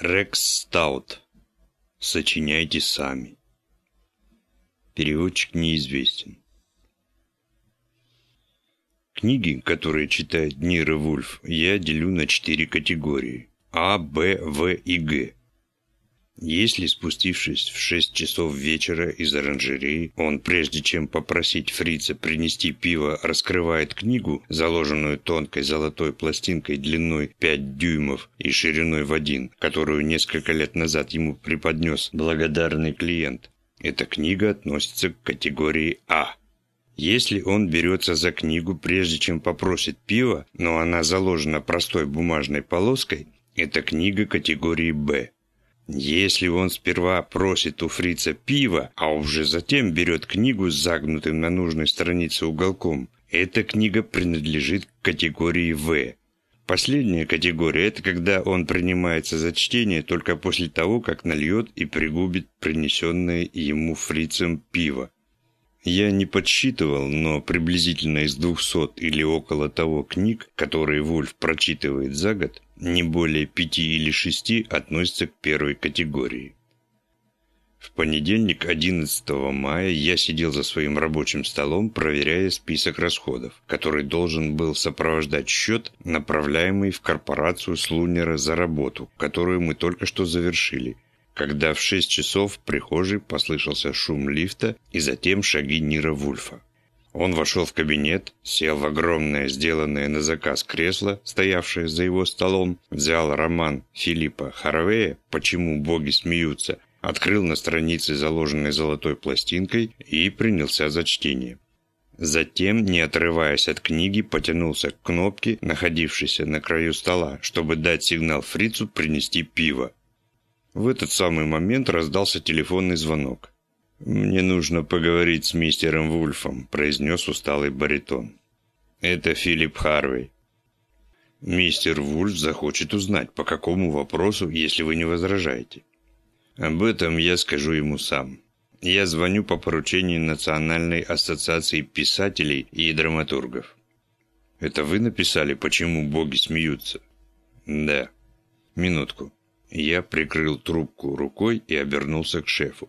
Рекс Стаут. Сочиняйте сами. Переводчик неизвестен. Книги, которые читает Нира Вульф, я делю на четыре категории. А, Б, В и Г. Если, спустившись в шесть часов вечера из оранжереи, он, прежде чем попросить фрица принести пиво, раскрывает книгу, заложенную тонкой золотой пластинкой длиной 5 дюймов и шириной в один, которую несколько лет назад ему преподнес благодарный клиент, эта книга относится к категории А. Если он берется за книгу, прежде чем попросит пива, но она заложена простой бумажной полоской, это книга категории Б. Если он сперва просит у фрица пива, а уже затем берет книгу с загнутым на нужной странице уголком, эта книга принадлежит к категории В. Последняя категория – это когда он принимается за чтение только после того, как нальет и пригубит принесенное ему фрицем пиво. Я не подсчитывал, но приблизительно из 200 или около того книг, которые Вольф прочитывает за год, не более пяти или шести относятся к первой категории. В понедельник, 11 мая, я сидел за своим рабочим столом, проверяя список расходов, который должен был сопровождать счет, направляемый в корпорацию Слунера за работу, которую мы только что завершили – когда в шесть часов в прихожей послышался шум лифта и затем шаги Нира Вульфа. Он вошел в кабинет, сел в огромное, сделанное на заказ кресло, стоявшее за его столом, взял роман Филиппа Харвея «Почему боги смеются», открыл на странице, заложенной золотой пластинкой, и принялся за чтение. Затем, не отрываясь от книги, потянулся к кнопке, находившейся на краю стола, чтобы дать сигнал фрицу принести пиво. В этот самый момент раздался телефонный звонок. «Мне нужно поговорить с мистером Вульфом», – произнес усталый баритон. «Это Филипп Харвей». «Мистер Вульф захочет узнать, по какому вопросу, если вы не возражаете». «Об этом я скажу ему сам. Я звоню по поручению Национальной ассоциации писателей и драматургов». «Это вы написали, почему боги смеются?» «Да». «Минутку». Я прикрыл трубку рукой и обернулся к шефу.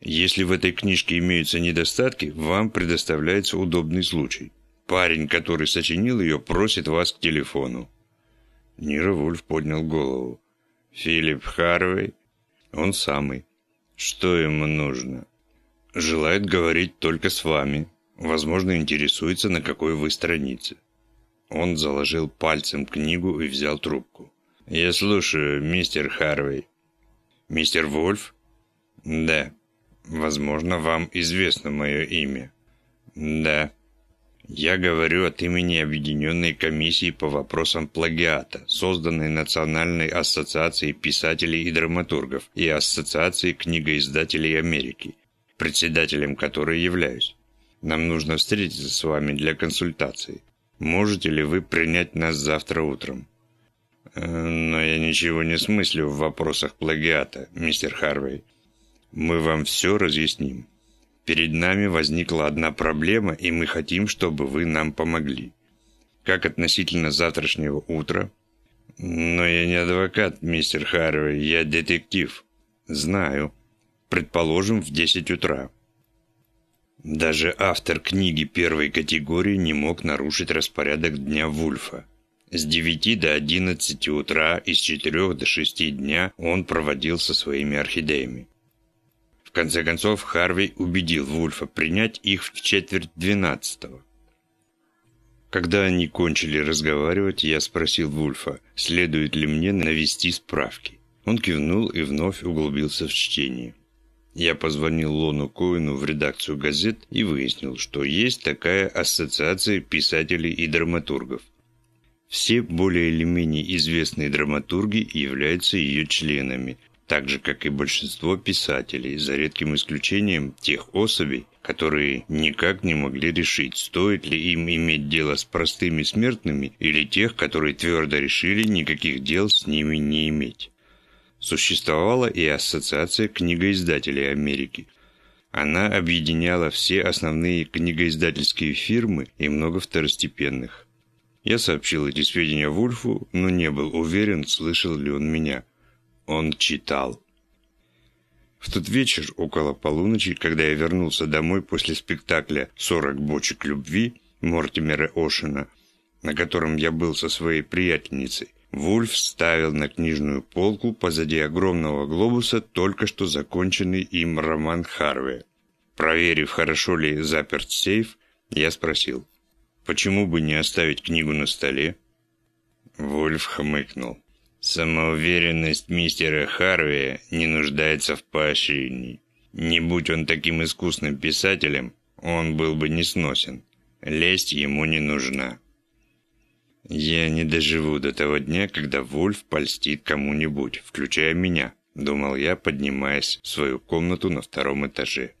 Если в этой книжке имеются недостатки, вам предоставляется удобный случай. Парень, который сочинил ее, просит вас к телефону. Нира Вульф поднял голову. Филипп Харвей? Он самый. Что ему нужно? Желает говорить только с вами. Возможно, интересуется, на какой вы странице. Он заложил пальцем книгу и взял трубку. «Я слушаю, мистер Харвей». «Мистер Вольф?» «Да. Возможно, вам известно мое имя». «Да». Я говорю от имени Объединенной комиссии по вопросам плагиата, созданной Национальной ассоциацией писателей и драматургов и Ассоциацией книгоиздателей Америки, председателем которой являюсь. Нам нужно встретиться с вами для консультации. Можете ли вы принять нас завтра утром? Но я ничего не смыслю в вопросах плагиата, мистер Харвей. Мы вам все разъясним. Перед нами возникла одна проблема, и мы хотим, чтобы вы нам помогли. Как относительно завтрашнего утра? Но я не адвокат, мистер Харвей, я детектив. Знаю. Предположим, в 10 утра. Даже автор книги первой категории не мог нарушить распорядок дня Вульфа. С 9 до 11 утра и с 4 до 6 дня он проводил со своими орхидеями. В конце концов, Харвей убедил Вульфа принять их в четверть двенадцатого. Когда они кончили разговаривать, я спросил Вульфа, следует ли мне навести справки. Он кивнул и вновь углубился в чтение. Я позвонил Лону Коину в редакцию газет и выяснил, что есть такая ассоциация писателей и драматургов. Все более или менее известные драматурги являются ее членами, так же, как и большинство писателей, за редким исключением тех особей, которые никак не могли решить, стоит ли им иметь дело с простыми смертными или тех, которые твердо решили никаких дел с ними не иметь. Существовала и Ассоциация книгоиздателей Америки. Она объединяла все основные книгоиздательские фирмы и много второстепенных. Я сообщил эти сведения Вульфу, но не был уверен, слышал ли он меня. Он читал. В тот вечер, около полуночи, когда я вернулся домой после спектакля «Сорок бочек любви» Мортимера Ошена, на котором я был со своей приятельницей, Вульф ставил на книжную полку позади огромного глобуса только что законченный им роман Харве. Проверив, хорошо ли заперт сейф, я спросил, почему бы не оставить книгу на столе? Вульф хмыкнул. Самоуверенность мистера Харви не нуждается в поощрении. Не будь он таким искусным писателем, он был бы несносен. Лесть ему не нужна. Я не доживу до того дня, когда Вульф польстит кому-нибудь, включая меня, думал я, поднимаясь в свою комнату на втором этаже.